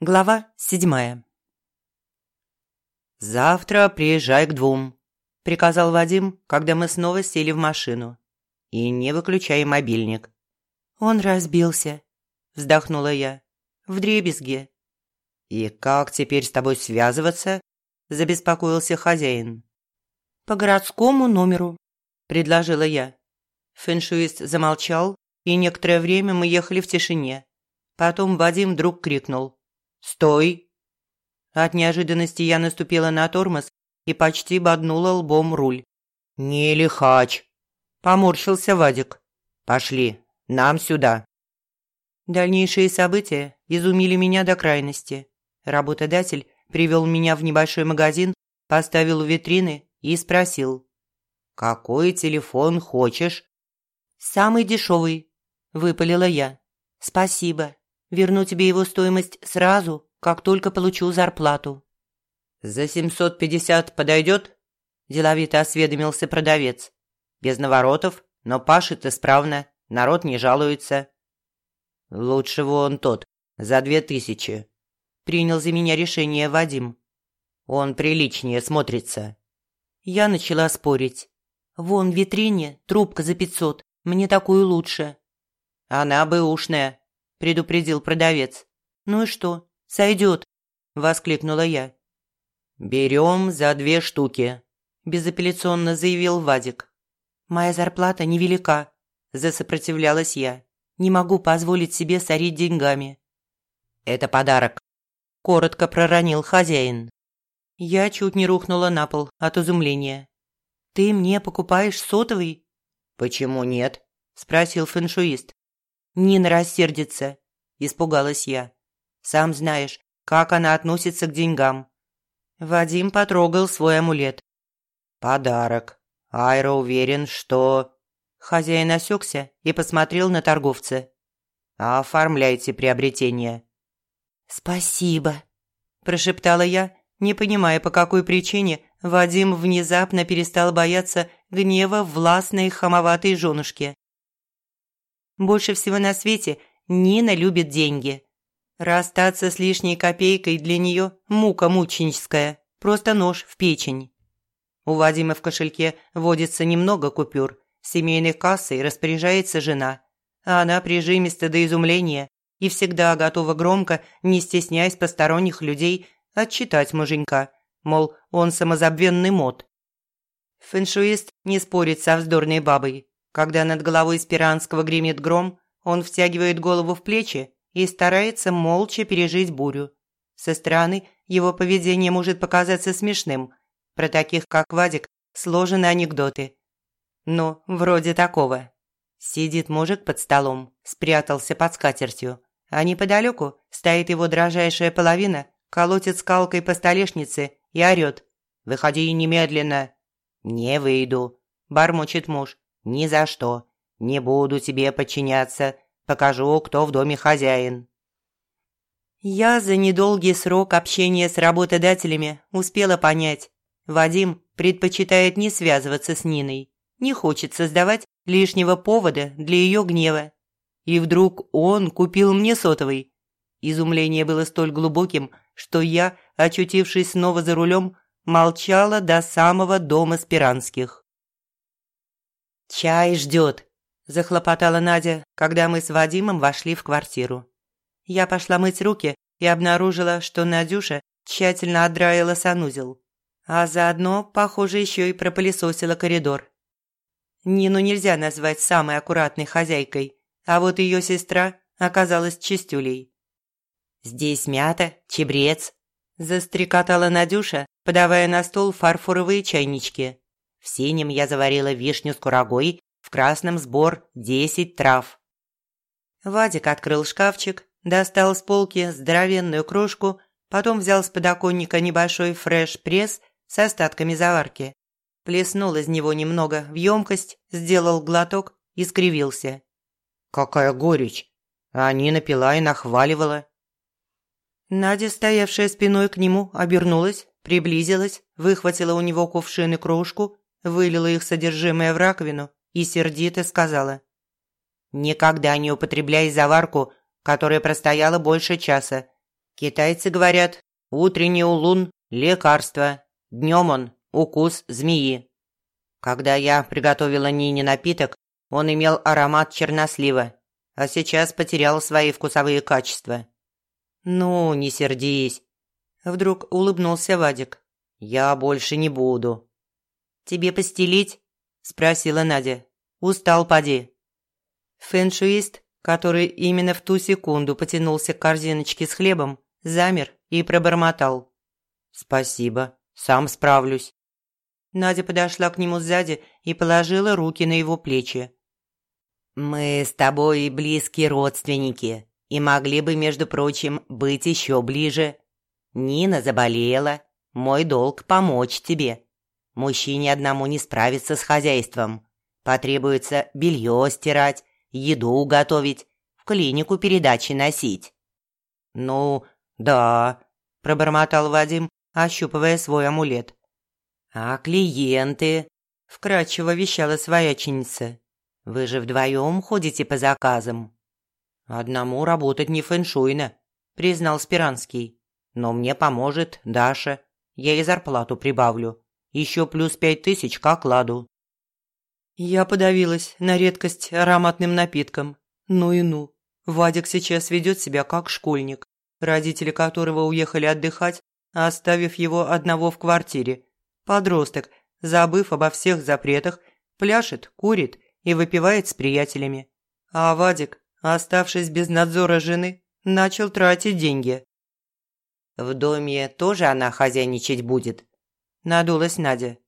Глава седьмая «Завтра приезжай к двум», – приказал Вадим, когда мы снова сели в машину. «И не выключай мобильник». «Он разбился», – вздохнула я. «В дребезге». «И как теперь с тобой связываться?» – забеспокоился хозяин. «По городскому номеру», – предложила я. Фэншуист замолчал, и некоторое время мы ехали в тишине. Потом Вадим вдруг крикнул «Стой!». От неожиданности я наступила на тормоз и почти боднула лбом руль. «Не лихач!» – поморщился Вадик. «Пошли, нам сюда!» Дальнейшие события изумили меня до крайности. Работодатель привел меня в небольшой магазин, поставил у витрины и спросил. «Какой телефон хочешь?» «Самый дешевый», – выпалила я. «Спасибо. Верну тебе его стоимость сразу, как только получу зарплату». «За семьсот пятьдесят подойдет?» – деловито осведомился продавец. «Без наворотов, но пашет исправно, народ не жалуется». «Лучше вон тот, за две тысячи», – принял за меня решение Вадим. «Он приличнее смотрится». Я начала спорить. «Вон в витрине трубка за пятьсот, мне такую лучше». «Она бы ушная», – предупредил продавец. «Ну и что? Сойдет», – воскликнула я. «Берем за две штуки», – безапелляционно заявил Вадик. «Моя зарплата невелика», – засопротивлялась я. «Не могу позволить себе сорить деньгами». «Это подарок», – коротко проронил хозяин. Я чуть не рухнула на пол от изумления. «Ты мне покупаешь сотовый?» «Почему нет?» – спросил фэншуист. «Нина рассердится», – испугалась я. «Сам знаешь, как она относится к деньгам». Вадим потрогал свой амулет. «Подарок. Айра уверен, что...» Хозяин осекся и посмотрел на торговца. «Оформляйте приобретение». «Спасибо», – прошептала я, не понимая, по какой причине Вадим внезапно перестал бояться гнева властной хамоватой женушки. Больше всего на свете Нина любит деньги. Расстаться с лишней копейкой для нее – мука мученическая, просто нож в печень. У Вадима в кошельке водится немного купюр, семейной кассой распоряжается жена, а она прижимиста до изумления и всегда готова громко, не стесняясь посторонних людей, отчитать муженька, мол, он самозабвенный мод. Фэншуист не спорит со вздорной бабой. Когда над головой Спиранского гремит гром, он втягивает голову в плечи и старается молча пережить бурю. Со стороны его поведение может показаться смешным. Про таких, как Вадик, сложены анекдоты. Ну, вроде такого. Сидит мужик под столом, спрятался под скатертью, а неподалеку стоит его дрожайшая половина, колотит скалкой по столешнице и орёт. «Выходи немедленно!» «Не выйду», – бормочет муж. «Ни за что. Не буду тебе подчиняться. Покажу, кто в доме хозяин». Я за недолгий срок общения с работодателями успела понять. Вадим предпочитает не связываться с Ниной. Не хочет создавать лишнего повода для ее гнева. И вдруг он купил мне сотовый. Изумление было столь глубоким, что я, очутившись снова за рулем, молчала до самого дома Спиранских. «Чай ждет», – захлопотала Надя, когда мы с Вадимом вошли в квартиру. Я пошла мыть руки и обнаружила, что Надюша тщательно отдраила санузел, а заодно, похоже, еще и пропылесосила коридор. Нину нельзя назвать самой аккуратной хозяйкой, а вот ее сестра оказалась чистюлей. «Здесь мята, чебрец», – застрекотала Надюша, подавая на стол фарфоровые чайнички. В синем я заварила вишню с курагой, в красном сбор десять трав. Вадик открыл шкафчик, достал с полки здоровенную кружку, потом взял с подоконника небольшой фреш-пресс с остатками заварки. Плеснул из него немного в емкость, сделал глоток и скривился. «Какая горечь!» А Нина пила и нахваливала. Надя, стоявшая спиной к нему, обернулась, приблизилась, выхватила у него кувшин и кружку вылила их содержимое в раковину и сердито сказала. «Никогда не употребляй заварку, которая простояла больше часа. Китайцы говорят, утренний улун – лекарство, днем он – укус змеи. Когда я приготовила Нине напиток, он имел аромат чернослива, а сейчас потерял свои вкусовые качества. «Ну, не сердись», – вдруг улыбнулся Вадик. «Я больше не буду». «Тебе постелить?» – спросила Надя. «Устал, поди». Фэншуист, который именно в ту секунду потянулся к корзиночке с хлебом, замер и пробормотал. «Спасибо, сам справлюсь». Надя подошла к нему сзади и положила руки на его плечи. «Мы с тобой близкие родственники и могли бы, между прочим, быть еще ближе. Нина заболела, мой долг помочь тебе. Мужчине одному не справиться с хозяйством. Потребуется белье стирать, еду готовить, в клинику передачи носить». «Ну, да», – пробормотал Вадим, ощупывая свой амулет. «А клиенты?» – вкратчиво вещала свояченица. Вы же вдвоем ходите по заказам». «Одному работать не фэншуйно», – признал Спиранский. «Но мне поможет Даша. Я ей зарплату прибавлю. Еще плюс пять тысяч к окладу». Я подавилась на редкость ароматным напитком. Ну и ну. Вадик сейчас ведет себя как школьник, родители которого уехали отдыхать, оставив его одного в квартире. Подросток, забыв обо всех запретах, пляшет, курит и выпивает с приятелями. А Вадик, оставшись без надзора жены, начал тратить деньги. «В доме тоже она хозяйничать будет?» – надулась Надя.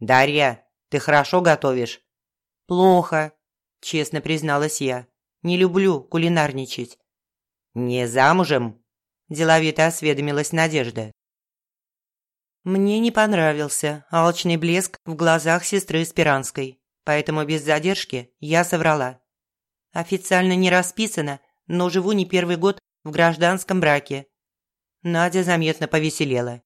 «Дарья, ты хорошо готовишь?» «Плохо», – честно призналась я. «Не люблю кулинарничать». «Не замужем?» – деловито осведомилась Надежда. Мне не понравился алчный блеск в глазах сестры Спиранской поэтому без задержки я соврала. Официально не расписано, но живу не первый год в гражданском браке. Надя заметно повеселела.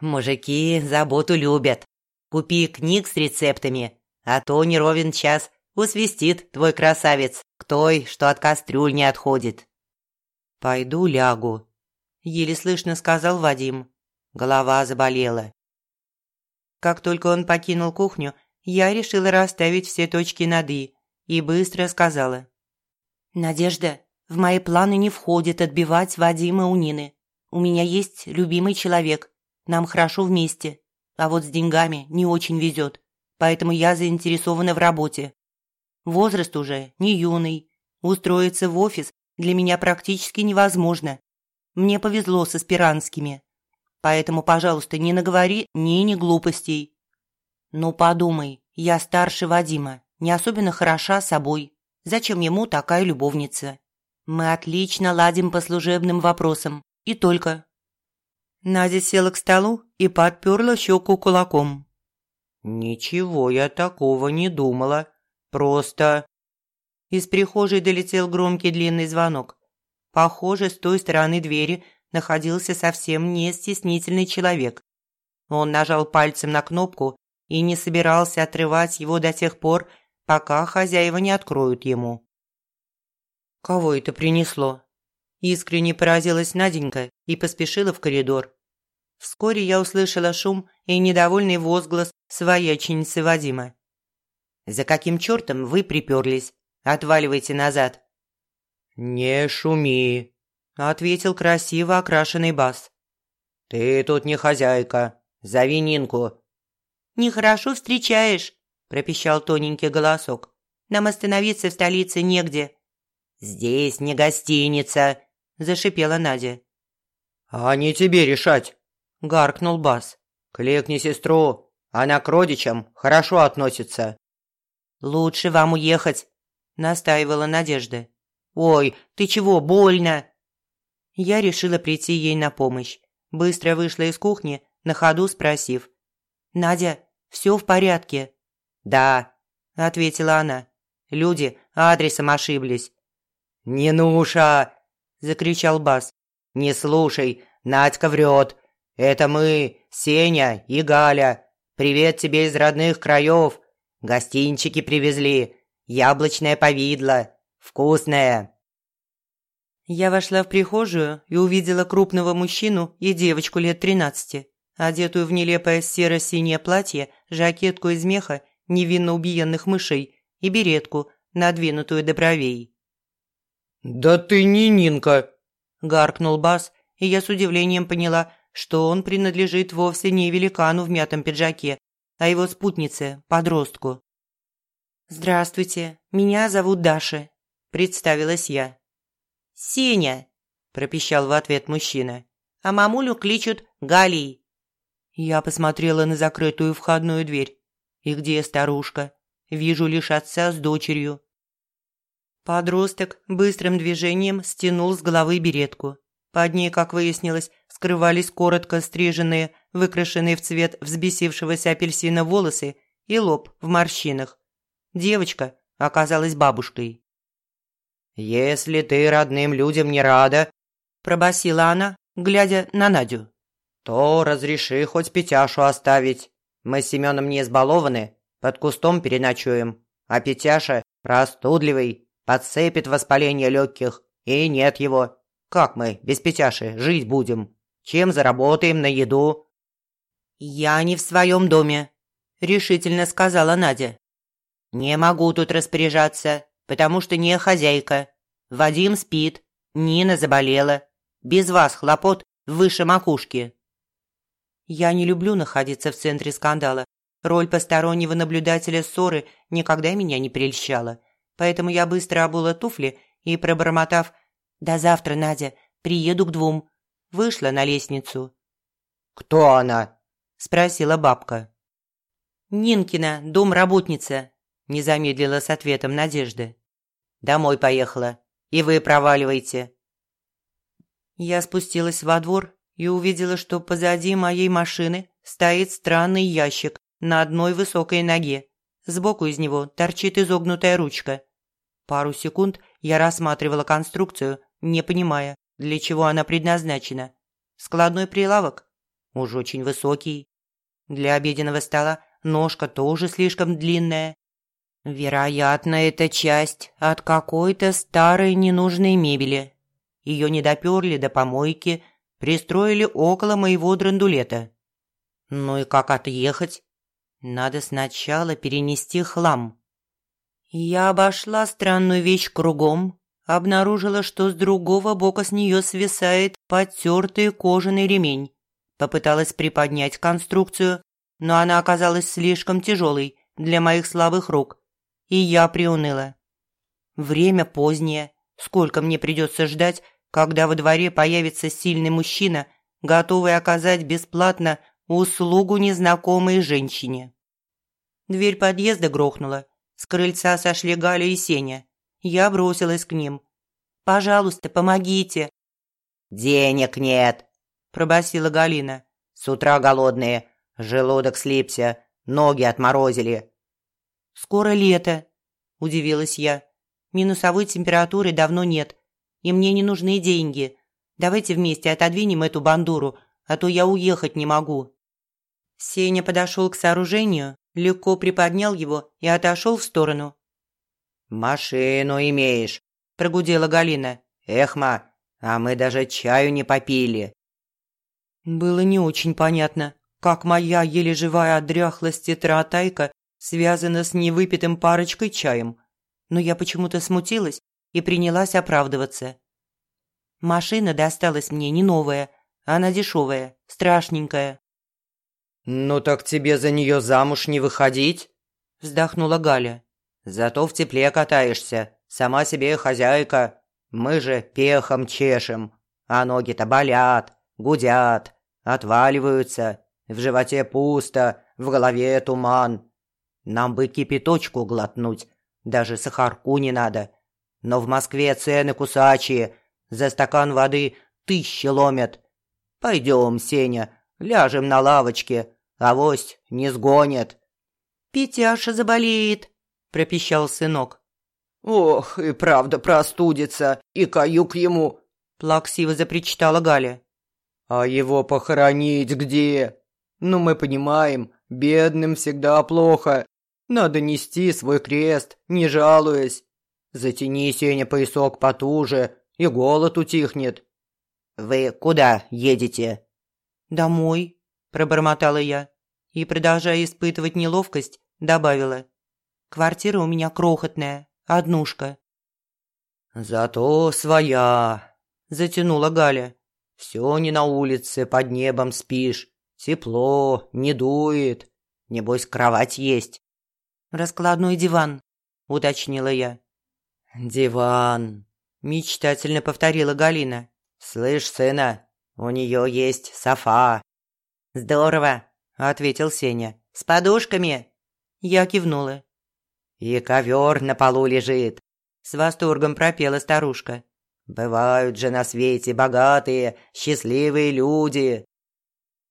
«Мужики заботу любят. Купи книг с рецептами, а то не ровен час усвистит твой красавец к той, что от кастрюль не отходит». «Пойду лягу», – еле слышно сказал Вадим. Голова заболела. Как только он покинул кухню, я решила расставить все точки над «и» и быстро сказала. «Надежда, в мои планы не входит отбивать Вадима у Нины. У меня есть любимый человек, нам хорошо вместе, а вот с деньгами не очень везет, поэтому я заинтересована в работе. Возраст уже не юный, устроиться в офис для меня практически невозможно. Мне повезло со Спиранскими, поэтому, пожалуйста, не наговори Нине глупостей. «Ну подумай, я старше Вадима, не особенно хороша собой. Зачем ему такая любовница? Мы отлично ладим по служебным вопросам. И только». Надя села к столу и подперла щеку кулаком. «Ничего я такого не думала. Просто...» Из прихожей долетел громкий длинный звонок. Похоже, с той стороны двери находился совсем не стеснительный человек. Он нажал пальцем на кнопку, и не собирался отрывать его до тех пор, пока хозяева не откроют ему. «Кого это принесло?» Искренне поразилась Наденька и поспешила в коридор. Вскоре я услышала шум и недовольный возглас свояченицы Вадима. «За каким чертом вы приперлись? Отваливайте назад!» «Не шуми!» – ответил красиво окрашенный бас. «Ты тут не хозяйка. Зови Нинку, «Нехорошо встречаешь», – пропищал тоненький голосок. «Нам остановиться в столице негде». «Здесь не гостиница», – зашипела Надя. «А не тебе решать», – гаркнул Бас. «Кликни сестру, она к родичам хорошо относится». «Лучше вам уехать», – настаивала Надежда. «Ой, ты чего, больно?» Я решила прийти ей на помощь. Быстро вышла из кухни, на ходу спросив. «Надя, все в порядке?» «Да», – ответила она. «Люди адресом ошиблись». «Не нуша!» – закричал Бас. «Не слушай, Надька врет. Это мы, Сеня и Галя. Привет тебе из родных краев. Гостинчики привезли. Яблочное повидло. Вкусное». Я вошла в прихожую и увидела крупного мужчину и девочку лет тринадцати, одетую в нелепое серо-синее платье, жакетку из меха невинно убиенных мышей и беретку, надвинутую до бровей. «Да ты не Нинка!» – гаркнул Бас, и я с удивлением поняла, что он принадлежит вовсе не великану в мятом пиджаке, а его спутнице, подростку. «Здравствуйте, меня зовут Даша», – представилась я. «Сеня!» – пропищал в ответ мужчина. «А мамулю кличут Галей». Я посмотрела на закрытую входную дверь. «И где старушка? Вижу лишь отца с дочерью». Подросток быстрым движением стянул с головы беретку. Под ней, как выяснилось, скрывались коротко стриженные, выкрашенные в цвет взбесившегося апельсина волосы и лоб в морщинах. Девочка оказалась бабушкой. «Если ты родным людям не рада», – пробасила она, глядя на Надю, – «то разреши хоть Петяшу оставить. Мы с Семеном не избалованы, под кустом переночуем, а Петяша простудливый, подцепит воспаление легких, и нет его. Как мы без Петяши жить будем? Чем заработаем на еду?» «Я не в своем доме», – решительно сказала Надя. «Не могу тут распоряжаться потому что не хозяйка. Вадим спит, Нина заболела. Без вас хлопот выше макушки. Я не люблю находиться в центре скандала. Роль постороннего наблюдателя ссоры никогда меня не прельщала. Поэтому я быстро обула туфли и, пробормотав «До завтра, Надя, приеду к двум», вышла на лестницу. «Кто она?» – спросила бабка. «Нинкина, домработница», – не замедлила с ответом Надежда. Домой поехала. И вы проваливайте». Я спустилась во двор и увидела, что позади моей машины стоит странный ящик на одной высокой ноге. Сбоку из него торчит изогнутая ручка. Пару секунд я рассматривала конструкцию, не понимая, для чего она предназначена. Складной прилавок? Уж очень высокий. Для обеденного стола ножка тоже слишком длинная. Вероятно, это часть от какой-то старой ненужной мебели. Ее не доперли до помойки, пристроили около моего драндулета. Ну и как отъехать? Надо сначала перенести хлам. Я обошла странную вещь кругом, обнаружила, что с другого бока с нее свисает потертый кожаный ремень. Попыталась приподнять конструкцию, но она оказалась слишком тяжелой для моих слабых рук и я приуныла. Время позднее, сколько мне придется ждать, когда во дворе появится сильный мужчина, готовый оказать бесплатно услугу незнакомой женщине. Дверь подъезда грохнула. С крыльца сошли Галя и Сеня. Я бросилась к ним. «Пожалуйста, помогите!» «Денег нет!» – пробасила Галина. «С утра голодные, желудок слипся, ноги отморозили. «Скоро лето», – удивилась я. «Минусовой температуры давно нет, и мне не нужны деньги. Давайте вместе отодвинем эту бандуру, а то я уехать не могу». Сеня подошел к сооружению, легко приподнял его и отошел в сторону. «Машину имеешь», – прогудела Галина. «Эхма, а мы даже чаю не попили». Было не очень понятно, как моя еле живая от дряхлости связано с невыпитым парочкой чаем, но я почему-то смутилась и принялась оправдываться. Машина досталась мне не новая, она дешевая, страшненькая. «Ну так тебе за нее замуж не выходить?» – вздохнула Галя. «Зато в тепле катаешься, сама себе хозяйка. Мы же пехом чешем, а ноги-то болят, гудят, отваливаются, в животе пусто, в голове туман. Нам бы кипяточку глотнуть, даже сахарку не надо. Но в Москве цены кусачие, за стакан воды тысячи ломят. Пойдем, Сеня, ляжем на лавочке, авось не сгонят». «Петяша заболеет», – пропищал сынок. «Ох, и правда простудится, и каюк ему», – плаксиво запричитала Галя. «А его похоронить где? Ну, мы понимаем, бедным всегда плохо, надо нести свой крест, не жалуясь. Затяни, Сеня, поясок потуже и голод утихнет». «Вы куда едете?» «Домой», – пробормотала я и, продолжая испытывать неловкость, добавила. «Квартира у меня крохотная, однушка». «Зато своя», – затянула Галя. «Все не на улице, под небом спишь. Тепло, не дует. Небось, кровать есть». «Раскладной диван», – уточнила я. «Диван», – мечтательно повторила Галина. «Слышь, сына, у нее есть софа». «Здорово», – ответил Сеня. «С подушками?» Я кивнула. «И ковер на полу лежит», – с восторгом пропела старушка. «Бывают же на свете богатые, счастливые люди».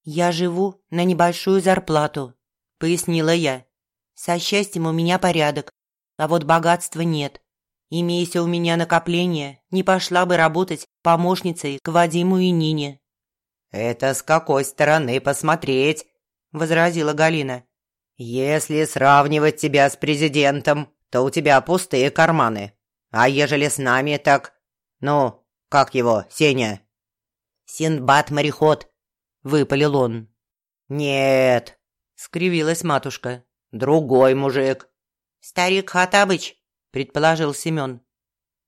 «Я живу на небольшую зарплату», – пояснила я. «Со счастьем у меня порядок, а вот богатства нет. Имейся у меня накопление, не пошла бы работать помощницей к Вадиму и Нине». «Это с какой стороны посмотреть?» – возразила Галина. «Если сравнивать тебя с президентом, то у тебя пустые карманы. А ежели с нами, так... Ну, как его, Сеня?» «Синдбад-мореход», – выпалил он. «Нет», – скривилась матушка. «Другой мужик». «Старик Хатабыч», – предположил Семен.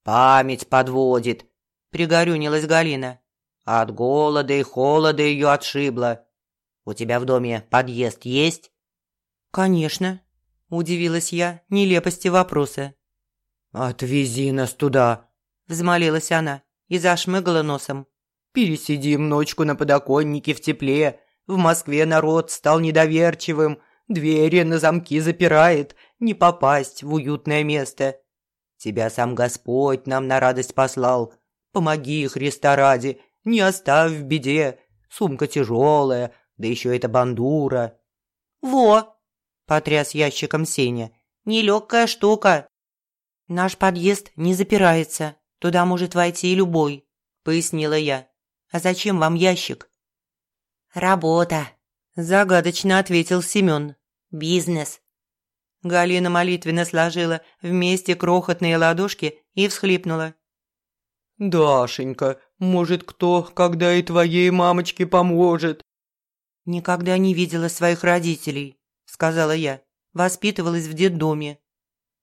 «Память подводит», – пригорюнилась Галина. От голода и холода ее отшибло. У тебя в доме подъезд есть?» «Конечно», – удивилась я нелепости вопроса. «Отвези нас туда», – взмолилась она и зашмыгала носом. «Пересидим ночку на подоконнике в тепле. В Москве народ стал недоверчивым, двери на замки запирает, не попасть в уютное место. Тебя сам Господь нам на радость послал. Помоги, Христа ради, не оставь в беде. Сумка тяжелая, да еще это бандура». «Во!» – потряс ящиком Сеня. «Нелегкая штука». «Наш подъезд не запирается. Туда может войти и любой», – пояснила я. «А зачем вам ящик?» «Работа», – загадочно ответил Семен. «Бизнес». Галина молитвенно сложила вместе крохотные ладошки и всхлипнула. «Дашенька, может, кто, когда и твоей мамочке поможет?» «Никогда не видела своих родителей», – сказала я. «Воспитывалась в детдоме».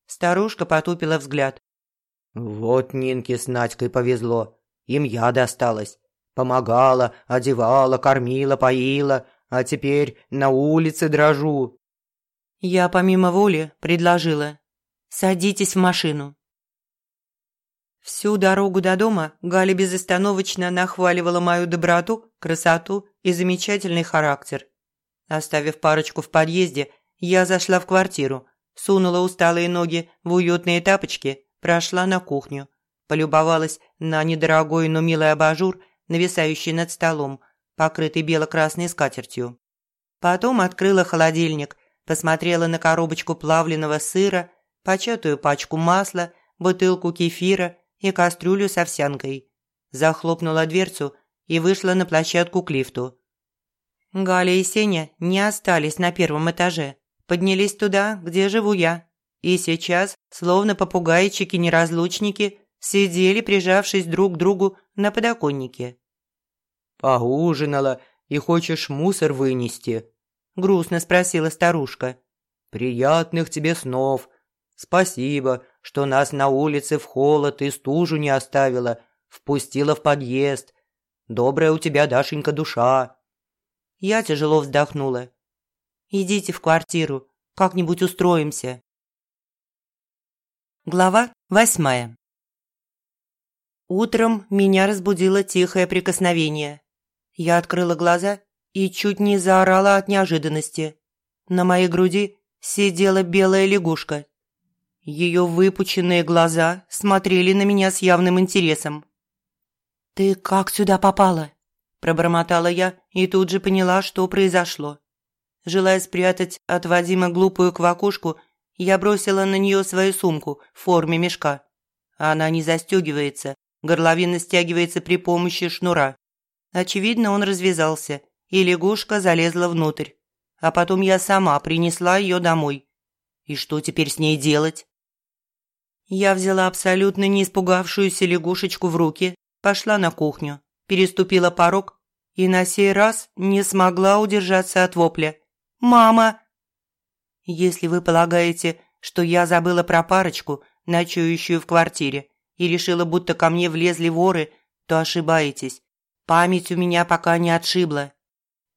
Старушка потупила взгляд. «Вот Нинке с Надькой повезло. Им я досталась. Помогала, одевала, кормила, поила, а теперь на улице дрожу». Я помимо воли предложила. «Садитесь в машину». Всю дорогу до дома Галя безостановочно нахваливала мою доброту, красоту и замечательный характер. Оставив парочку в подъезде, я зашла в квартиру, сунула усталые ноги в уютные тапочки, прошла на кухню, полюбовалась на недорогой, но милый абажур, нависающий над столом, покрытый бело-красной скатертью. Потом открыла холодильник, посмотрела на коробочку плавленного сыра, початую пачку масла, бутылку кефира и кастрюлю с овсянкой. Захлопнула дверцу и вышла на площадку к лифту. Галя и Сеня не остались на первом этаже, поднялись туда, где живу я. И сейчас, словно попугайчики-неразлучники, сидели, прижавшись друг к другу на подоконнике. «Поужинала и хочешь мусор вынести?» – грустно спросила старушка. «Приятных тебе снов. Спасибо, что нас на улице в холод и стужу не оставила, впустила в подъезд. Добрая у тебя, Дашенька, душа». Я тяжело вздохнула. «Идите в квартиру, как-нибудь устроимся». Глава восьмая Утром меня разбудило тихое прикосновение. Я открыла глаза и чуть не заорала от неожиданности. На моей груди сидела белая лягушка. Ее выпученные глаза смотрели на меня с явным интересом. «Ты как сюда попала?» – пробормотала я и тут же поняла, что произошло. Желая спрятать от Вадима глупую квакушку, я бросила на нее свою сумку в форме мешка. Она не застегивается, горловина стягивается при помощи шнура. Очевидно, он развязался, и лягушка залезла внутрь. А потом я сама принесла ее домой. И что теперь с ней делать? Я взяла абсолютно не испугавшуюся лягушечку в руки, пошла на кухню, переступила порог и на сей раз не смогла удержаться от вопля. «Мама!» Если вы полагаете, что я забыла про парочку, ночующую в квартире, и решила, будто ко мне влезли воры, то ошибаетесь. Память у меня пока не отшибла.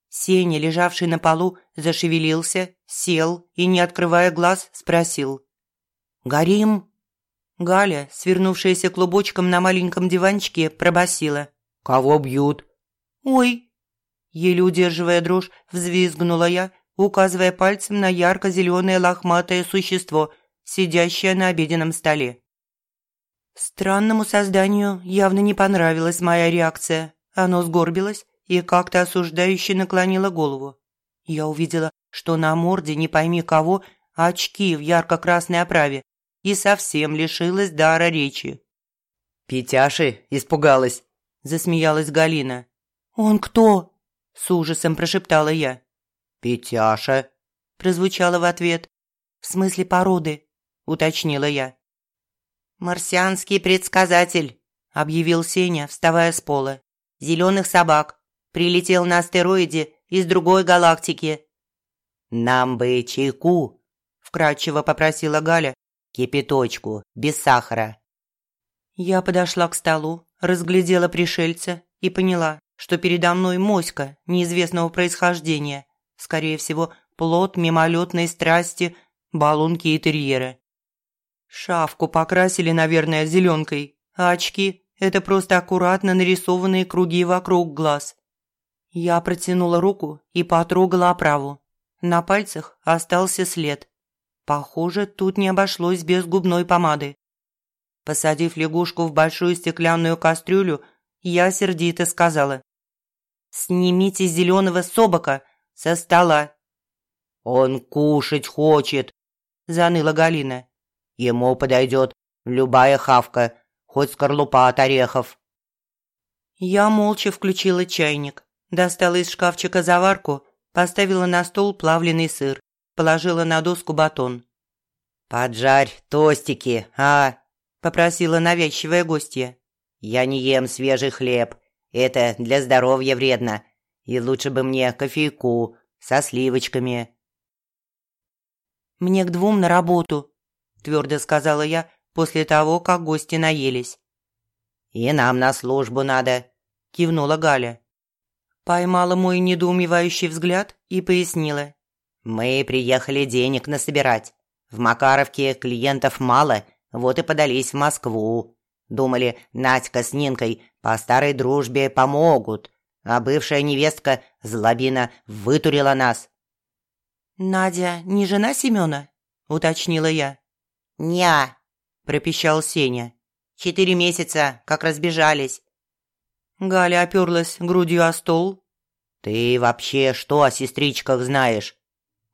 Сеня, лежавший на полу, зашевелился, сел и, не открывая глаз, спросил. «Горим?» Галя, свернувшаяся клубочком на маленьком диванчике, пробасила. «Кого бьют?» «Ой!» Еле удерживая дрожь, взвизгнула я, указывая пальцем на ярко-зеленое лохматое существо, сидящее на обеденном столе. Странному созданию явно не понравилась моя реакция. Оно сгорбилось и как-то осуждающе наклонила голову. Я увидела, что на морде не пойми кого очки в ярко-красной оправе и совсем лишилась дара речи. «Петяши испугалась», – засмеялась Галина. «Он кто?» – с ужасом прошептала я. «Петяша», – прозвучало в ответ. «В смысле породы?» – уточнила я. «Марсианский предсказатель», – объявил Сеня, вставая с пола. «Зеленых собак. Прилетел на астероиде из другой галактики». «Нам бы чайку», – вкратчиво попросила Галя. «Кипяточку, без сахара». Я подошла к столу, разглядела пришельца и поняла, что передо мной моська неизвестного происхождения, скорее всего, плод мимолетной страсти балунки и терьера. Шавку покрасили, наверное, зеленкой, а очки – это просто аккуратно нарисованные круги вокруг глаз. Я протянула руку и потрогала оправу. На пальцах остался след. Похоже, тут не обошлось без губной помады. Посадив лягушку в большую стеклянную кастрюлю, я сердито сказала. «Снимите зеленого собака со стола». «Он кушать хочет», – заныла Галина. «Ему подойдет любая хавка, хоть скорлупа от орехов». Я молча включила чайник. Достала из шкафчика заварку, поставила на стол плавленый сыр, положила на доску батон. «Поджарь тостики, а?» – попросила навязчивая гостья. «Я не ем свежий хлеб. Это для здоровья вредно. И лучше бы мне кофейку со сливочками». «Мне к двум на работу», – твердо сказала я после того, как гости наелись. «И нам на службу надо», – кивнула Галя. Поймала мой недоумевающий взгляд и пояснила. «Мы приехали денег насобирать. В Макаровке клиентов мало, вот и подались в Москву. Думали, Надька с Нинкой по старой дружбе помогут, а бывшая невестка Злобина вытурила нас». «Надя не жена Семена?» – уточнила я. «Не-а», пропищал Сеня. «Четыре месяца, как разбежались. Галя оперлась грудью о стол. «Ты вообще что о сестричках знаешь?»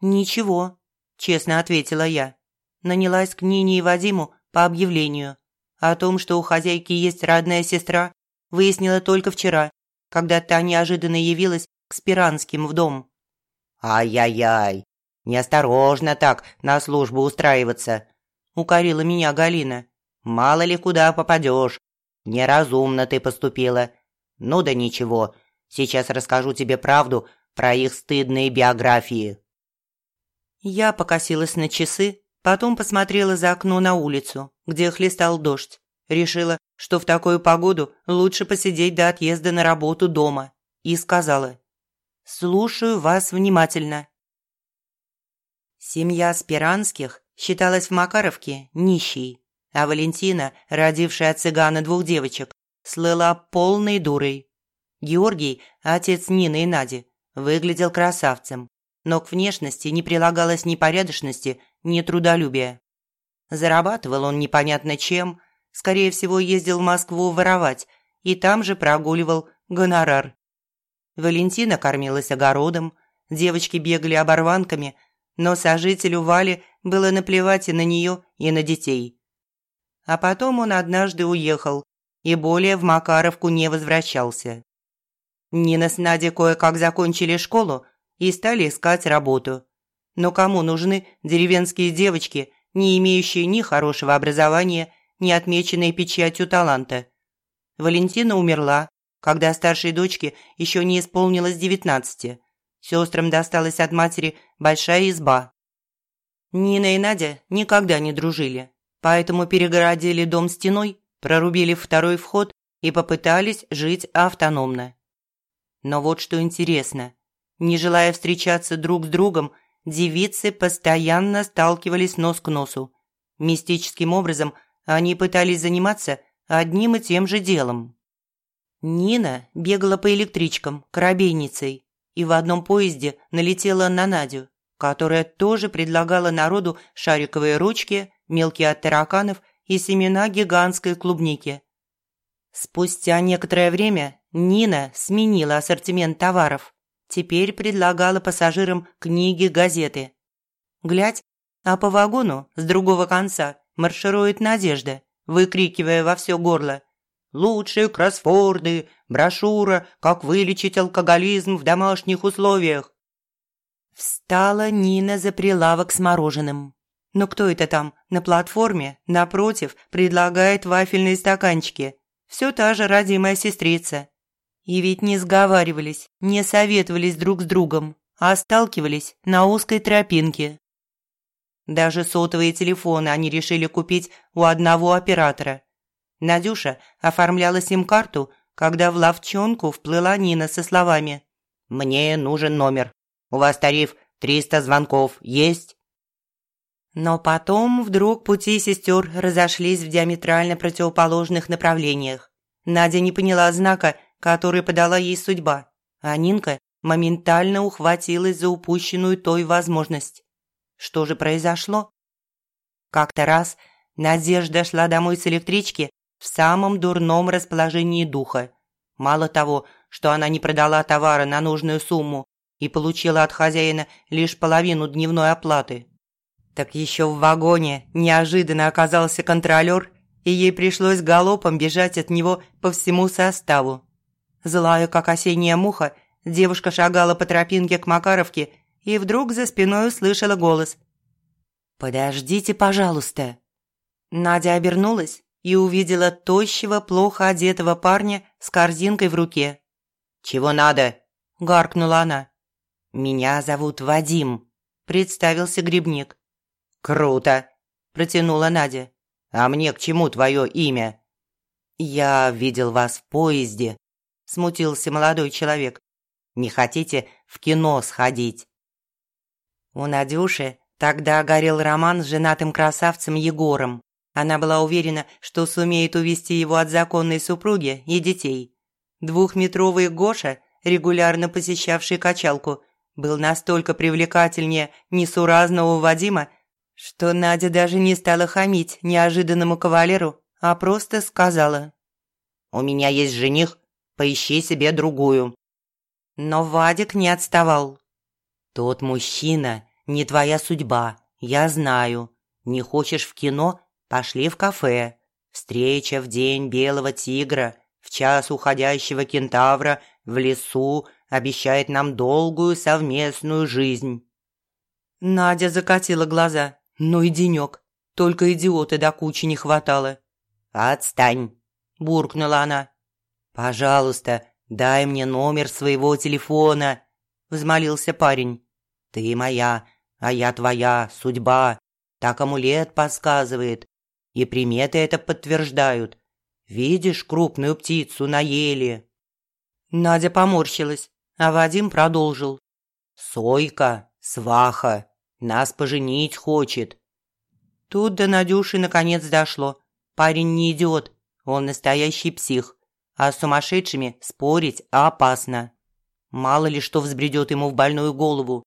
«Ничего», – честно ответила я. Нанялась к Нине и Вадиму по объявлению. О том, что у хозяйки есть родная сестра, выяснила только вчера, когда та неожиданно явилась к Спиранским в дом. «Ай-яй-яй, неосторожно так на службу устраиваться», – укорила меня Галина. «Мало ли куда попадешь. Неразумно ты поступила. Ну да ничего, сейчас расскажу тебе правду про их стыдные биографии». Я покосилась на часы, потом посмотрела за окно на улицу, где хлестал дождь. Решила, что в такую погоду лучше посидеть до отъезда на работу дома. И сказала «Слушаю вас внимательно». Семья Спиранских считалась в Макаровке нищей, а Валентина, родившая от цыгана двух девочек, слыла полной дурой. Георгий, отец Нины и Нади, выглядел красавцем, но к внешности не прилагалось ни порядочности, ни трудолюбия. Зарабатывал он непонятно чем, скорее всего, ездил в Москву воровать и там же прогуливал гонорар. Валентина кормилась огородом, девочки бегали оборванками, но сожителю Вали было наплевать и на нее, и на детей. А потом он однажды уехал, и более в Макаровку не возвращался. Нина с Надей кое-как закончили школу и стали искать работу. Но кому нужны деревенские девочки, не имеющие ни хорошего образования, ни отмеченной печатью таланта. Валентина умерла, когда старшей дочке еще не исполнилось девятнадцати. Сестрам досталась от матери большая изба. Нина и Надя никогда не дружили, поэтому перегородили дом стеной, прорубили второй вход и попытались жить автономно. Но вот что интересно. Не желая встречаться друг с другом, девицы постоянно сталкивались нос к носу. Мистическим образом они пытались заниматься одним и тем же делом. Нина бегала по электричкам, корабейницей, и в одном поезде налетела на Надю, которая тоже предлагала народу шариковые ручки, мелкие от тараканов и семена гигантской клубники. Спустя некоторое время Нина сменила ассортимент товаров. Теперь предлагала пассажирам книги, газеты. Глядь, а по вагону с другого конца марширует Надежда, выкрикивая во все горло. «Лучшие кроссфорды! Брошюра «Как вылечить алкоголизм в домашних условиях!» Встала Нина за прилавок с мороженым. Но кто это там на платформе, напротив, предлагает вафельные стаканчики? Все та же родимая сестрица. И ведь не сговаривались, не советовались друг с другом, а сталкивались на узкой тропинке. Даже сотовые телефоны они решили купить у одного оператора. Надюша оформляла сим-карту, когда в ловчонку вплыла Нина со словами «Мне нужен номер. У вас тариф 300 звонков есть?» Но потом вдруг пути сестер разошлись в диаметрально противоположных направлениях. Надя не поняла знака который подала ей судьба, а Нинка моментально ухватилась за упущенную той возможность. Что же произошло? Как-то раз Надежда шла домой с электрички в самом дурном расположении духа. Мало того, что она не продала товара на нужную сумму и получила от хозяина лишь половину дневной оплаты, так еще в вагоне неожиданно оказался контролер, и ей пришлось галопом бежать от него по всему составу. Злая, как осенняя муха, девушка шагала по тропинке к Макаровке и вдруг за спиной услышала голос. «Подождите, пожалуйста». Надя обернулась и увидела тощего, плохо одетого парня с корзинкой в руке. «Чего надо?» – гаркнула она. «Меня зовут Вадим», – представился грибник. «Круто!» – протянула Надя. «А мне к чему твое имя?» «Я видел вас в поезде», – смутился молодой человек. «Не хотите в кино сходить?» У Надюши тогда горел роман с женатым красавцем Егором. Она была уверена, что сумеет увести его от законной супруги и детей. Двухметровый Гоша, регулярно посещавший качалку, был настолько привлекательнее несуразного Вадима, что Надя даже не стала хамить неожиданному кавалеру, а просто сказала. «У меня есть жених, поищи себе другую». Но Вадик не отставал. «Тот мужчина не твоя судьба, я знаю. Не хочешь в кино? Пошли в кафе. Встреча в день белого тигра, в час уходящего кентавра, в лесу обещает нам долгую совместную жизнь». Надя закатила глаза. «Ну и денек. Только идиоты до кучи не хватало». «Отстань!» – буркнула она. «Пожалуйста, дай мне номер своего телефона», – взмолился парень. «Ты моя, а я твоя, судьба. Так амулет подсказывает. И приметы это подтверждают. Видишь крупную птицу на еле?» Надя поморщилась, а Вадим продолжил. «Сойка, сваха, нас поженить хочет». Тут до Надюши наконец дошло. Парень не идет, он настоящий псих а с сумасшедшими спорить опасно. Мало ли что взбредет ему в больную голову.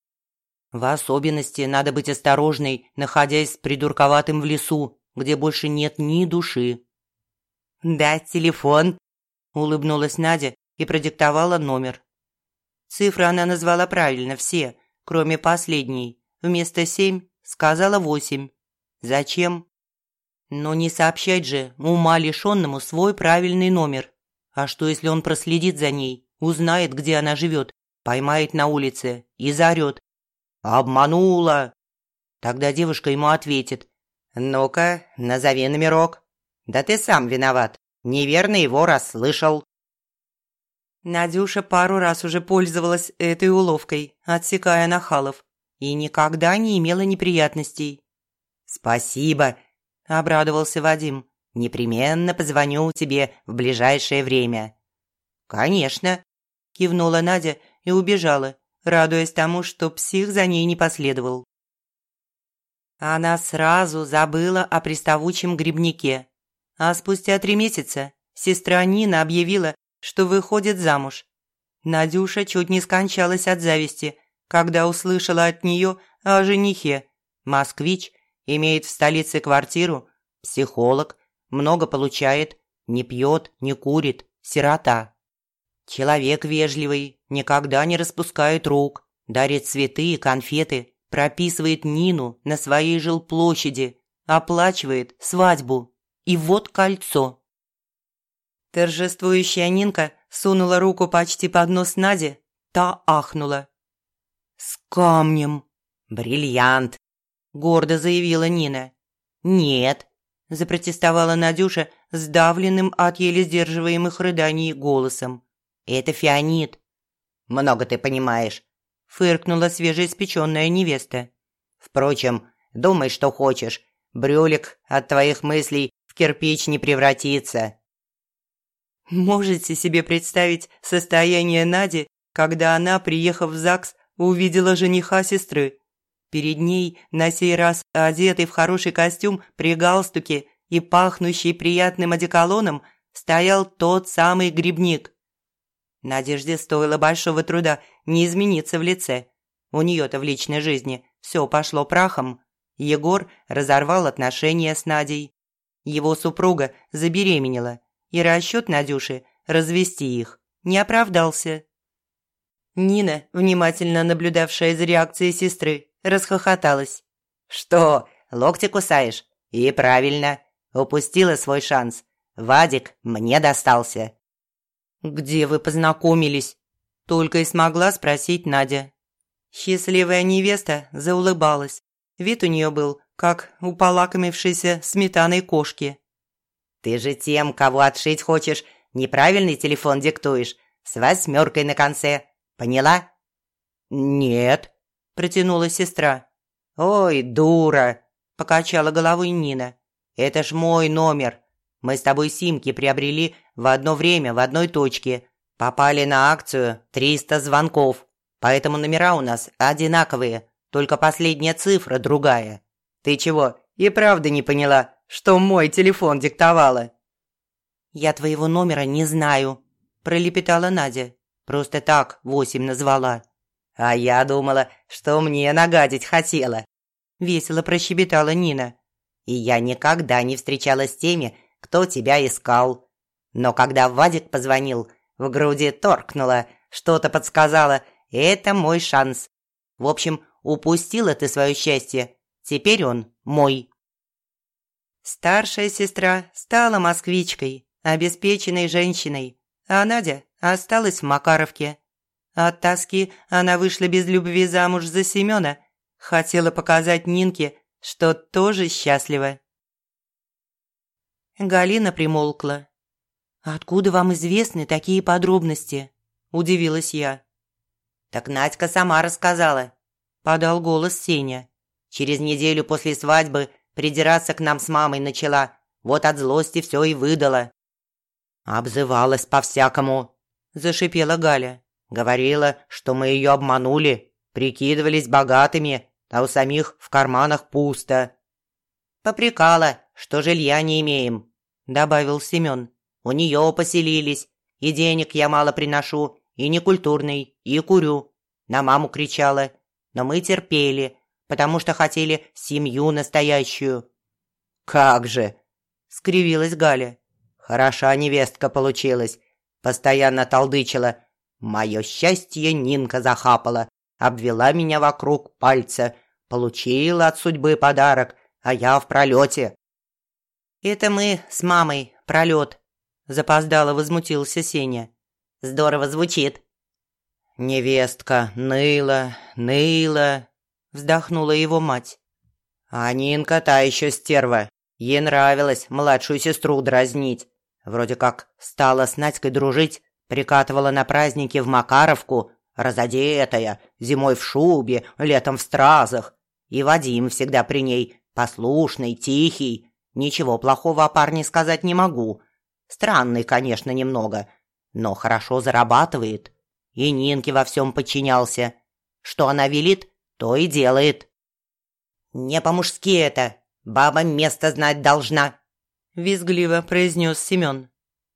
В особенности надо быть осторожной, находясь с придурковатым в лесу, где больше нет ни души. «Дать телефон?» – улыбнулась Надя и продиктовала номер. Цифры она назвала правильно все, кроме последней. Вместо семь сказала восемь. Зачем? Но не сообщать же ума лишенному свой правильный номер. А что, если он проследит за ней, узнает, где она живет, поймает на улице и заорет «Обманула!» Тогда девушка ему ответит Ну-ка, назови номерок. Да ты сам виноват. Неверно его расслышал. Надюша пару раз уже пользовалась этой уловкой, отсекая нахалов, и никогда не имела неприятностей. «Спасибо», – обрадовался Вадим. «Непременно позвоню тебе в ближайшее время». «Конечно», – кивнула Надя и убежала, радуясь тому, что псих за ней не последовал. Она сразу забыла о приставучем грибнике, а спустя три месяца сестра Нина объявила, что выходит замуж. Надюша чуть не скончалась от зависти, когда услышала от нее о женихе. Москвич имеет в столице квартиру, психолог, много получает, не пьет, не курит, сирота. Человек вежливый, никогда не распускает рук, дарит цветы и конфеты, прописывает Нину на своей жилплощади, оплачивает свадьбу. И вот кольцо. Торжествующая Нинка сунула руку почти под нос Наде, та ахнула. «С камнем!» «Бриллиант!» – гордо заявила Нина. «Нет!» – запротестовала Надюша сдавленным от еле сдерживаемых рыданий голосом. «Это фианит». «Много ты понимаешь», – фыркнула свежеиспеченная невеста. «Впрочем, думай, что хочешь. Брюлик от твоих мыслей в кирпич не превратится». Можете себе представить состояние Нади, когда она, приехав в ЗАГС, увидела жениха сестры? Перед ней, на сей раз одетый в хороший костюм при галстуке и пахнущий приятным одеколоном, стоял тот самый грибник. Надежде стоило большого труда не измениться в лице. У нее-то в личной жизни все пошло прахом. Егор разорвал отношения с Надей. Его супруга забеременела – и расчет Надюши развести их не оправдался. Нина, внимательно наблюдавшая за реакцией сестры, расхохоталась. «Что, локти кусаешь? И правильно. Упустила свой шанс. Вадик мне достался». «Где вы познакомились?» Только и смогла спросить Надя. Счастливая невеста заулыбалась. Вид у нее был, как у полакомившейся сметаной кошки. Ты же тем, кого отшить хочешь, неправильный телефон диктуешь, с восьмеркой на конце. Поняла?» «Нет», – протянула сестра. «Ой, дура!» – покачала головой Нина. «Это ж мой номер. Мы с тобой симки приобрели в одно время в одной точке. Попали на акцию 300 звонков. Поэтому номера у нас одинаковые, только последняя цифра другая. Ты чего, и правда не поняла, что мой телефон диктовала». «Я твоего номера не знаю», – пролепетала Надя. «Просто так восемь назвала». «А я думала, что мне нагадить хотела», – весело прощебетала Нина. «И я никогда не встречалась с теми, кто тебя искал. Но когда Вадик позвонил, в груди торкнуло, что-то подсказала, это мой шанс. В общем, упустила ты свое счастье, теперь он мой». Старшая сестра стала москвичкой, обеспеченной женщиной, а Надя осталась в Макаровке. От тоски она вышла без любви замуж за Семёна, хотела показать Нинке, что тоже счастлива. Галина примолкла. «Откуда вам известны такие подробности?» – удивилась я. «Так Надька сама рассказала», – подал голос Сеня. «Через неделю после свадьбы Придираться к нам с мамой начала. Вот от злости все и выдала». «Обзывалась по-всякому», – зашипела Галя. «Говорила, что мы ее обманули, прикидывались богатыми, а у самих в карманах пусто». «Попрекала, что жилья не имеем», – добавил Семен. «У нее поселились, и денег я мало приношу, и некультурный, и курю». На маму кричала, но мы терпели, потому что хотели семью настоящую». «Как же!» – скривилась Галя. «Хороша невестка получилась. Постоянно толдычила. Мое счастье Нинка захапала, обвела меня вокруг пальца, получила от судьбы подарок, а я в пролете». «Это мы с мамой пролет», – запоздало возмутился Сеня. «Здорово звучит». Невестка ныла, ныла, вздохнула его мать. А Нинка та еще стерва. Ей нравилось младшую сестру дразнить. Вроде как стала с Надькой дружить, прикатывала на праздники в Макаровку, разодетая, зимой в шубе, летом в стразах. И Вадим всегда при ней, послушный, тихий. Ничего плохого о парне сказать не могу. Странный, конечно, немного, но хорошо зарабатывает. И Нинке во всем подчинялся. Что она велит, то и делает. «Не по-мужски это. Баба место знать должна», – визгливо произнес Семен.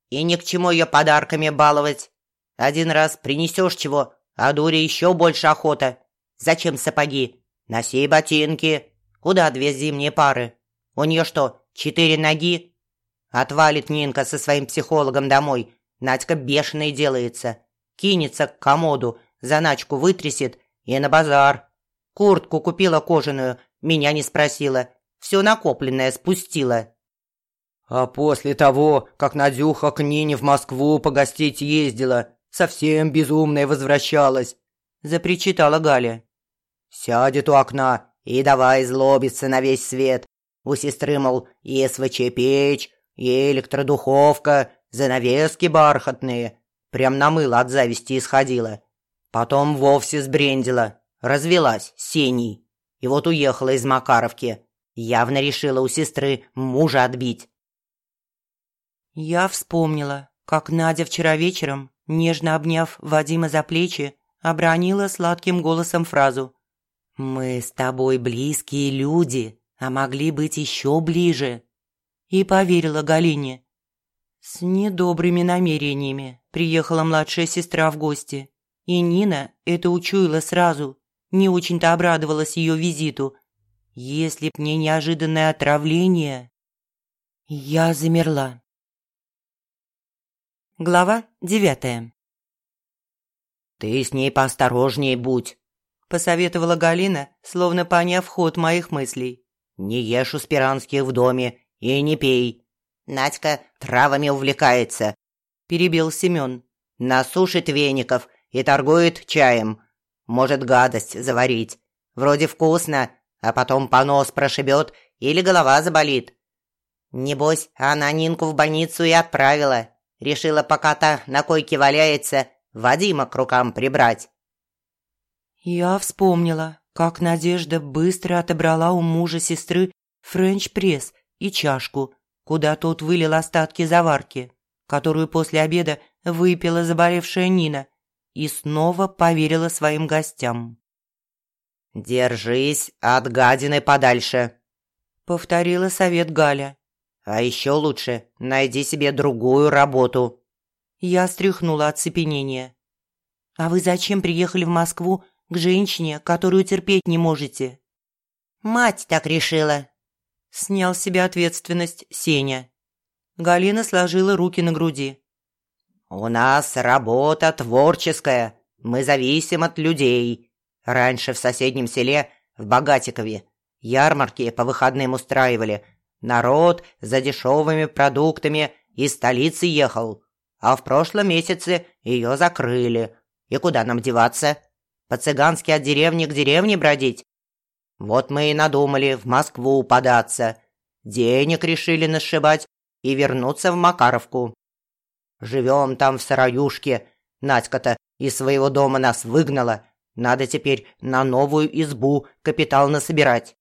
«И ни к чему ее подарками баловать. Один раз принесешь чего, а дуре еще больше охота. Зачем сапоги? Носи ботинки. Куда две зимние пары? У нее что, четыре ноги?» Отвалит Нинка со своим психологом домой. Надька бешеной делается. Кинется к комоду, заначку вытрясет и на базар. Куртку купила кожаную, меня не спросила. Все накопленное спустила. А после того, как Надюха к Нине в Москву погостить ездила, совсем безумная возвращалась, запричитала Галя. Сядет у окна и давай злобиться на весь свет. У сестры, мол, и СВЧ-печь, и электродуховка, занавески бархатные. Прям на мыло от зависти исходила. Потом вовсе сбрендила, развелась Сеней. И вот уехала из Макаровки. Явно решила у сестры мужа отбить. Я вспомнила, как Надя вчера вечером, нежно обняв Вадима за плечи, обронила сладким голосом фразу «Мы с тобой близкие люди, а могли быть еще ближе». И поверила Галине. С недобрыми намерениями приехала младшая сестра в гости. И Нина это учуяла сразу, не очень-то обрадовалась ее визиту. Если б не неожиданное отравление... Я замерла. Глава девятая. «Ты с ней поосторожнее будь», – посоветовала Галина, словно поняв ход моих мыслей. «Не ешь у в доме и не пей. Надька травами увлекается», – перебил Семен. «Насушит веников и торгует чаем. Может гадость заварить. Вроде вкусно, а потом понос прошибет или голова заболит. Небось, она Нинку в больницу и отправила. Решила, пока та на койке валяется, Вадима к рукам прибрать. Я вспомнила, как Надежда быстро отобрала у мужа сестры френч-пресс и чашку, куда тот вылил остатки заварки, которую после обеда выпила заболевшая Нина, и снова поверила своим гостям. «Держись от гадины подальше», – повторила совет Галя. «А еще лучше найди себе другую работу». Я стряхнула оцепенение. «А вы зачем приехали в Москву к женщине, которую терпеть не можете?» «Мать так решила», – снял с себя ответственность Сеня. Галина сложила руки на груди. «У нас работа творческая, мы зависим от людей. Раньше в соседнем селе, в Богатикове, ярмарки по выходным устраивали. Народ за дешевыми продуктами из столицы ехал. А в прошлом месяце ее закрыли. И куда нам деваться? По-цыгански от деревни к деревне бродить? Вот мы и надумали в Москву податься. Денег решили нашибать и вернуться в Макаровку. Живем там в сараюшке. Надька-то из своего дома нас выгнала, надо теперь на новую избу капитал насобирать».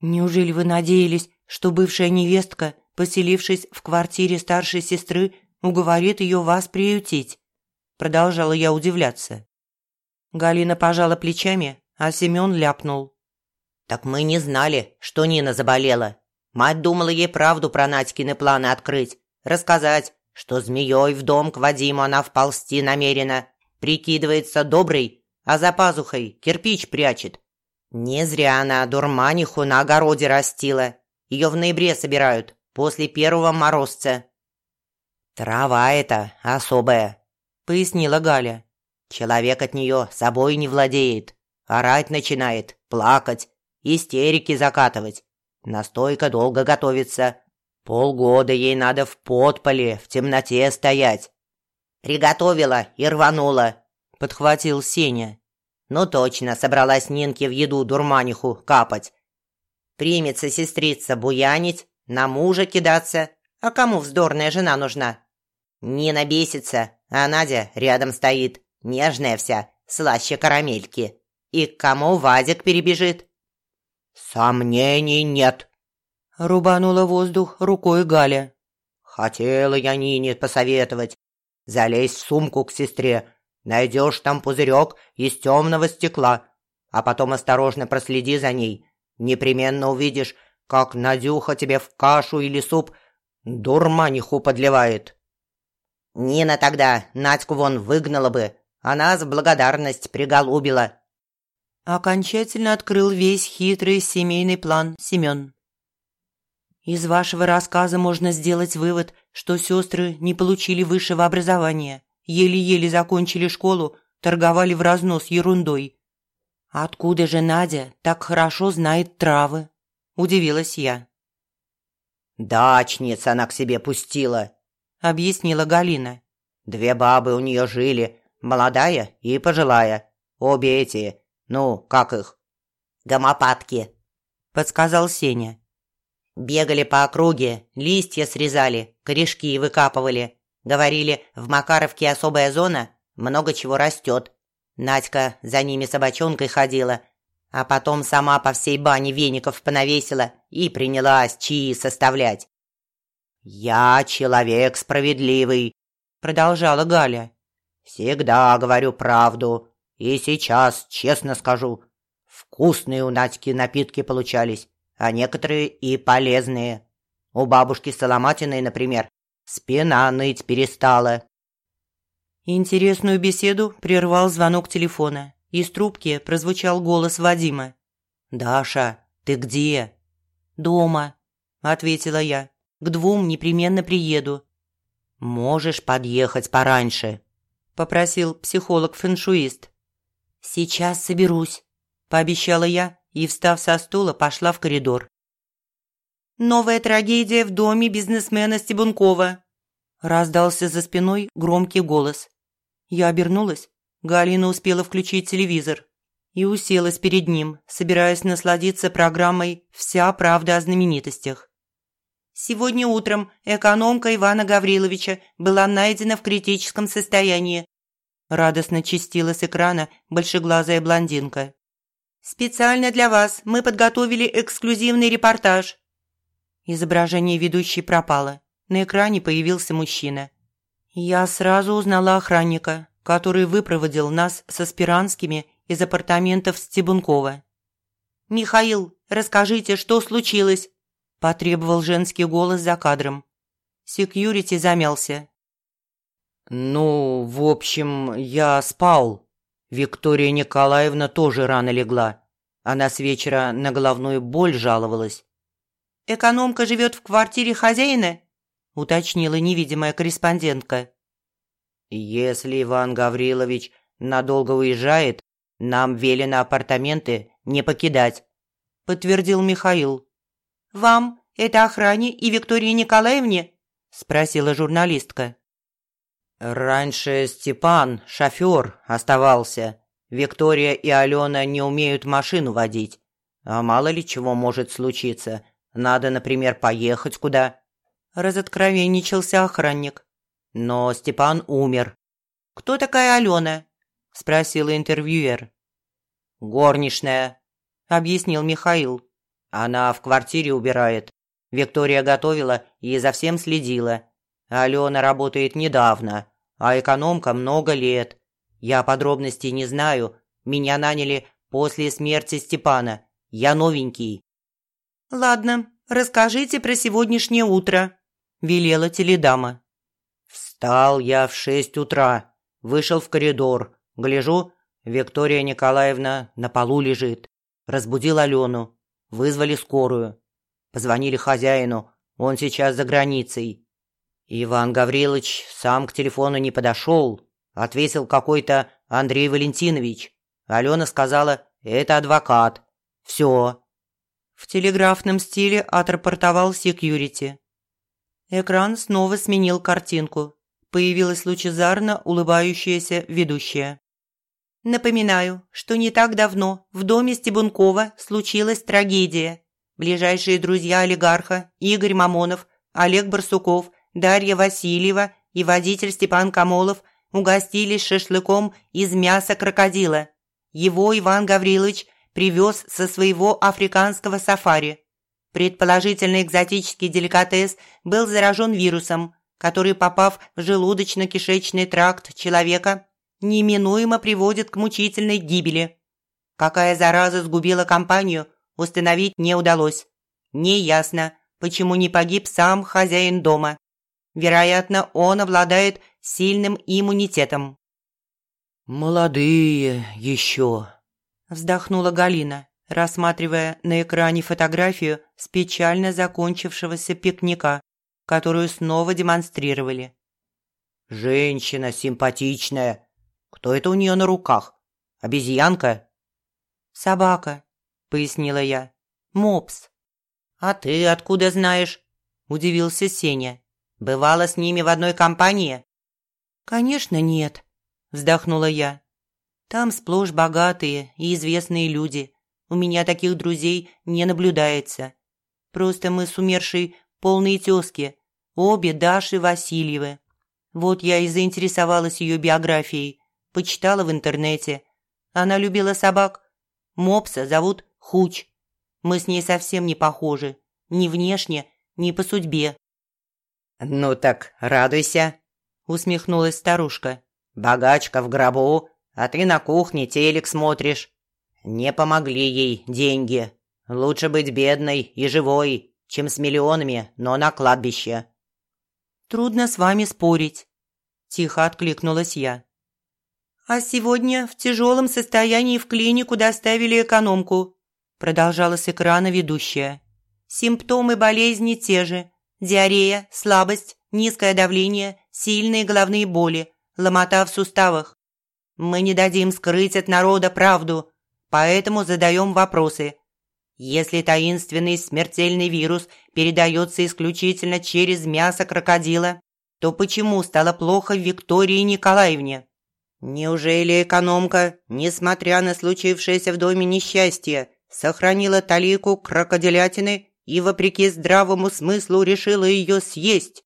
«Неужели вы надеялись, что бывшая невестка, поселившись в квартире старшей сестры, уговорит ее вас приютить?» Продолжала я удивляться. Галина пожала плечами, а Семен ляпнул. «Так мы не знали, что Нина заболела. Мать думала ей правду про Надькины планы открыть, рассказать, что змеей в дом к Вадиму она вползти намерена, прикидывается доброй а за пазухой кирпич прячет. Не зря она дурманиху на огороде растила. Ее в ноябре собирают, после первого морозца. «Трава эта особая», — пояснила Галя. «Человек от нее собой не владеет. Орать начинает, плакать, истерики закатывать. Настойка долго готовится. Полгода ей надо в подполе, в темноте стоять». «Приготовила и рванула», – подхватил Сеня. «Ну точно, собралась Нинке в еду дурманиху капать». Примется сестрица буянить, на мужа кидаться. А кому вздорная жена нужна? Нина бесится, а Надя рядом стоит, нежная вся, слаще карамельки. И к кому Вадик перебежит? «Сомнений нет», – рубанула воздух рукой Галя. «Хотела я Нине посоветовать. Залезь в сумку к сестре, найдешь там пузырек из темного стекла, а потом осторожно проследи за ней. Непременно увидишь, как Надюха тебе в кашу или суп дурманиху подливает». Нина тогда Надьку вон выгнала бы, она с благодарность приголубила. Окончательно открыл весь хитрый семейный план Семен. Из вашего рассказа можно сделать вывод, что сестры не получили высшего образования, еле-еле закончили школу, торговали в разнос ерундой. Откуда же Надя так хорошо знает травы? Удивилась я. «Дачница она к себе пустила», – объяснила Галина. «Две бабы у нее жили, молодая и пожилая. Обе эти, ну, как их?» «Гомопатки», – подсказал Сеня. «Бегали по округе, листья срезали, корешки выкапывали. Говорили, в Макаровке особая зона, много чего растет. Надька за ними собачонкой ходила, а потом сама по всей бане веников понавесила и принялась чаи составлять. «Я человек справедливый», – продолжала Галя. «Всегда говорю правду, и сейчас честно скажу. Вкусные у Надьки напитки получались, а некоторые и полезные. У бабушки Соломатиной, например, спина ныть перестала». Интересную беседу прервал звонок телефона. Из трубки прозвучал голос Вадима. «Даша, ты где?» «Дома», – ответила я. К двум непременно приеду». «Можешь подъехать пораньше», – попросил психолог-фэншуист. «Сейчас соберусь», – пообещала я и, встав со стула, пошла в коридор. «Новая трагедия в доме бизнесмена Стебункова», – раздался за спиной громкий голос. Я обернулась. Галина успела включить телевизор и уселась перед ним, собираясь насладиться программой «Вся правда о знаменитостях». Сегодня утром экономка Ивана Гавриловича была найдена в критическом состоянии. Радостно чистила с экрана большеглазая блондинка. «Специально для вас мы подготовили эксклюзивный репортаж». Изображение ведущей пропало. На экране появился мужчина. Я сразу узнала охранника, который выпроводил нас со Спиранскими из апартаментов Стебункова. «Михаил, расскажите, что случилось?» – потребовал женский голос за кадром. Секьюрити замялся. «Ну, в общем, я спал. Виктория Николаевна тоже рано легла. Она с вечера на головную боль жаловалась». «Экономка живет в квартире хозяина?» – уточнила невидимая корреспондентка. «Если Иван Гаврилович надолго уезжает, нам велено апартаменты не покидать», – подтвердил Михаил. «Вам, это охране и Виктории Николаевне?» – спросила журналистка. «Раньше Степан, шофер, оставался. Виктория и Алена не умеют машину водить. А мало ли чего может случиться. Надо, например, поехать куда». Разоткровенничался охранник. Но Степан умер. «Кто такая Алена?» – спросила интервьюер. «Горничная», – объяснил Михаил. Она в квартире убирает. Виктория готовила и за всем следила. Алена работает недавно, а экономка много лет. Я подробностей не знаю. Меня наняли после смерти Степана. Я новенький». «Ладно, расскажите про сегодняшнее утро», – велела теледама. «Встал я в шесть утра, вышел в коридор. Гляжу, Виктория Николаевна на полу лежит. Разбудил Алену. Вызвали скорую. Позвонили хозяину, он сейчас за границей. Иван Гаврилович сам к телефону не подошел. Ответил какой-то Андрей Валентинович. Алена сказала, это адвокат. Все. В телеграфном стиле отрапортовал секьюрити. Экран снова сменил картинку. Появилась лучезарно улыбающаяся ведущая. Напоминаю, что не так давно в доме Стебункова случилась трагедия. Ближайшие друзья олигарха Игорь Мамонов, Олег Барсуков, Дарья Васильева и водитель Степан Камолов угостились шашлыком из мяса крокодила. Его Иван Гаврилович привез со своего африканского сафари. Предположительно, экзотический деликатес был заражен вирусом, который, попав в желудочно-кишечный тракт человека, неминуемо приводит к мучительной гибели. Какая зараза сгубила компанию, установить не удалось. Неясно, почему не погиб сам хозяин дома. Вероятно, он обладает сильным иммунитетом. «Молодые еще», – вздохнула Галина, рассматривая на экране фотографию с печально закончившегося пикника, которую снова демонстрировали. «Женщина симпатичная. Кто это у нее на руках? Обезьянка?» «Собака», – пояснила я. «Мопс». «А ты откуда знаешь?» – удивился Сеня. «Бывала с ними в одной компании?» «Конечно нет», – вздохнула я. «Там сплошь богатые и известные люди. У меня таких друзей не наблюдается. Просто мы с умершей полные тезки, обе Даши Васильевы. Вот я и заинтересовалась ее биографией, почитала в интернете. Она любила собак. Мопса зовут Хуч. Мы с ней совсем не похожи, ни внешне, ни по судьбе». «Ну так радуйся», – усмехнулась старушка. «Богачка в гробу, а ты на кухне телек смотришь. Не помогли ей деньги. Лучше быть бедной и живой, чем с миллионами, но на кладбище». «Трудно с вами спорить», – тихо откликнулась я. «А сегодня в тяжелом состоянии в клинику доставили экономку», – продолжала с экрана ведущая. «Симптомы болезни те же – диарея, слабость, низкое давление, сильные головные боли, ломота в суставах. Мы не дадим скрыть от народа правду, поэтому задаем вопросы. Если таинственный смертельный вирус передается исключительно через мясо крокодила, то почему стало плохо Виктории Николаевне? Неужели экономка, несмотря на случившееся в доме несчастье, сохранила талику крокодилятины и, вопреки здравому смыслу, решила ее съесть?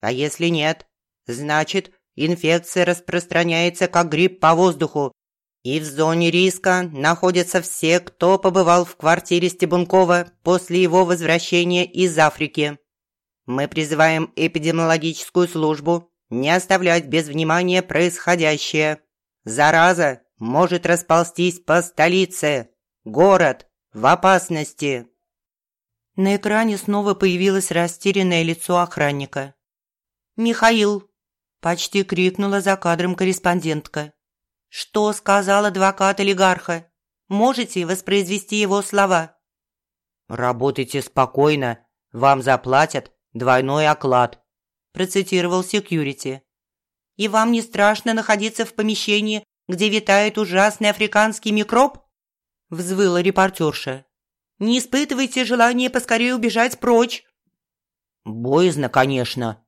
А если нет, значит, инфекция распространяется как грипп по воздуху, и в зоне риска находятся все, кто побывал в квартире Стебункова после его возвращения из Африки. Мы призываем эпидемиологическую службу не оставлять без внимания происходящее. Зараза может расползтись по столице. Город в опасности. На экране снова появилось растерянное лицо охранника. «Михаил!» – почти крикнула за кадром корреспондентка. «Что сказал адвокат олигарха? Можете воспроизвести его слова?» «Работайте спокойно, вам заплатят двойной оклад», – процитировал секьюрити. «И вам не страшно находиться в помещении, где витает ужасный африканский микроб?» – взвыла репортерша. «Не испытывайте желания поскорее убежать прочь». «Боязно, конечно»,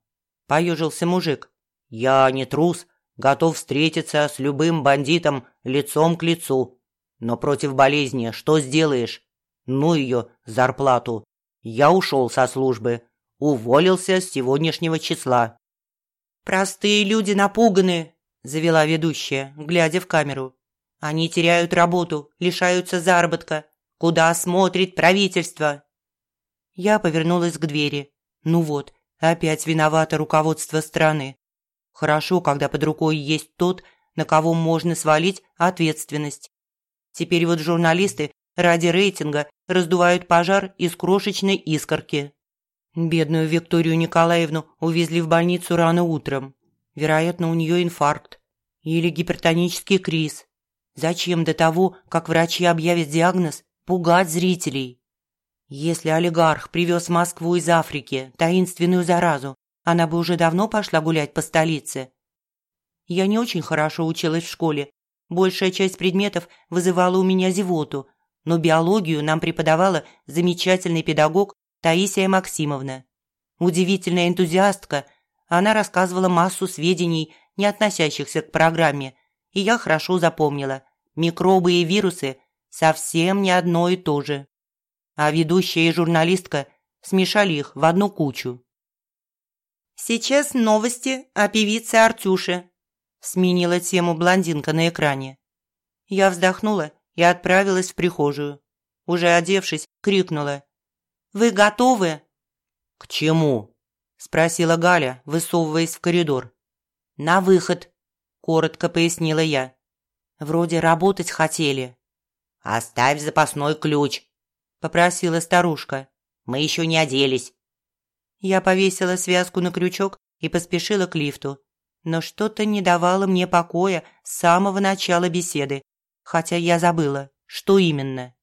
поюжился мужик. «Я не трус, готов встретиться с любым бандитом лицом к лицу. Но против болезни что сделаешь? Ну ее, зарплату. Я ушел со службы, уволился с сегодняшнего числа». «Простые люди напуганы», – завела ведущая, глядя в камеру. «Они теряют работу, лишаются заработка. Куда смотрит правительство?» Я повернулась к двери. Ну вот, Опять виновато руководство страны. Хорошо, когда под рукой есть тот, на кого можно свалить ответственность. Теперь вот журналисты ради рейтинга раздувают пожар из крошечной искорки. Бедную Викторию Николаевну увезли в больницу рано утром. Вероятно, у нее инфаркт или гипертонический криз. Зачем до того, как врачи объявят диагноз, пугать зрителей? Если олигарх привез в Москву из Африки таинственную заразу, она бы уже давно пошла гулять по столице. Я не очень хорошо училась в школе. Большая часть предметов вызывала у меня зевоту, но биологию нам преподавала замечательный педагог Таисия Максимовна. Удивительная энтузиастка, она рассказывала массу сведений, не относящихся к программе, и я хорошо запомнила. Микробы и вирусы совсем не одно и то же. а ведущая и журналистка смешали их в одну кучу. «Сейчас новости о певице Артюше», – сменила тему блондинка на экране. Я вздохнула и отправилась в прихожую. Уже одевшись, крикнула. «Вы готовы?» «К чему?» – спросила Галя, высовываясь в коридор. «На выход», – коротко пояснила я. «Вроде работать хотели». «Оставь запасной ключ», – попросила старушка. «Мы еще не оделись». Я повесила связку на крючок и поспешила к лифту. Но что-то не давало мне покоя с самого начала беседы, хотя я забыла, что именно.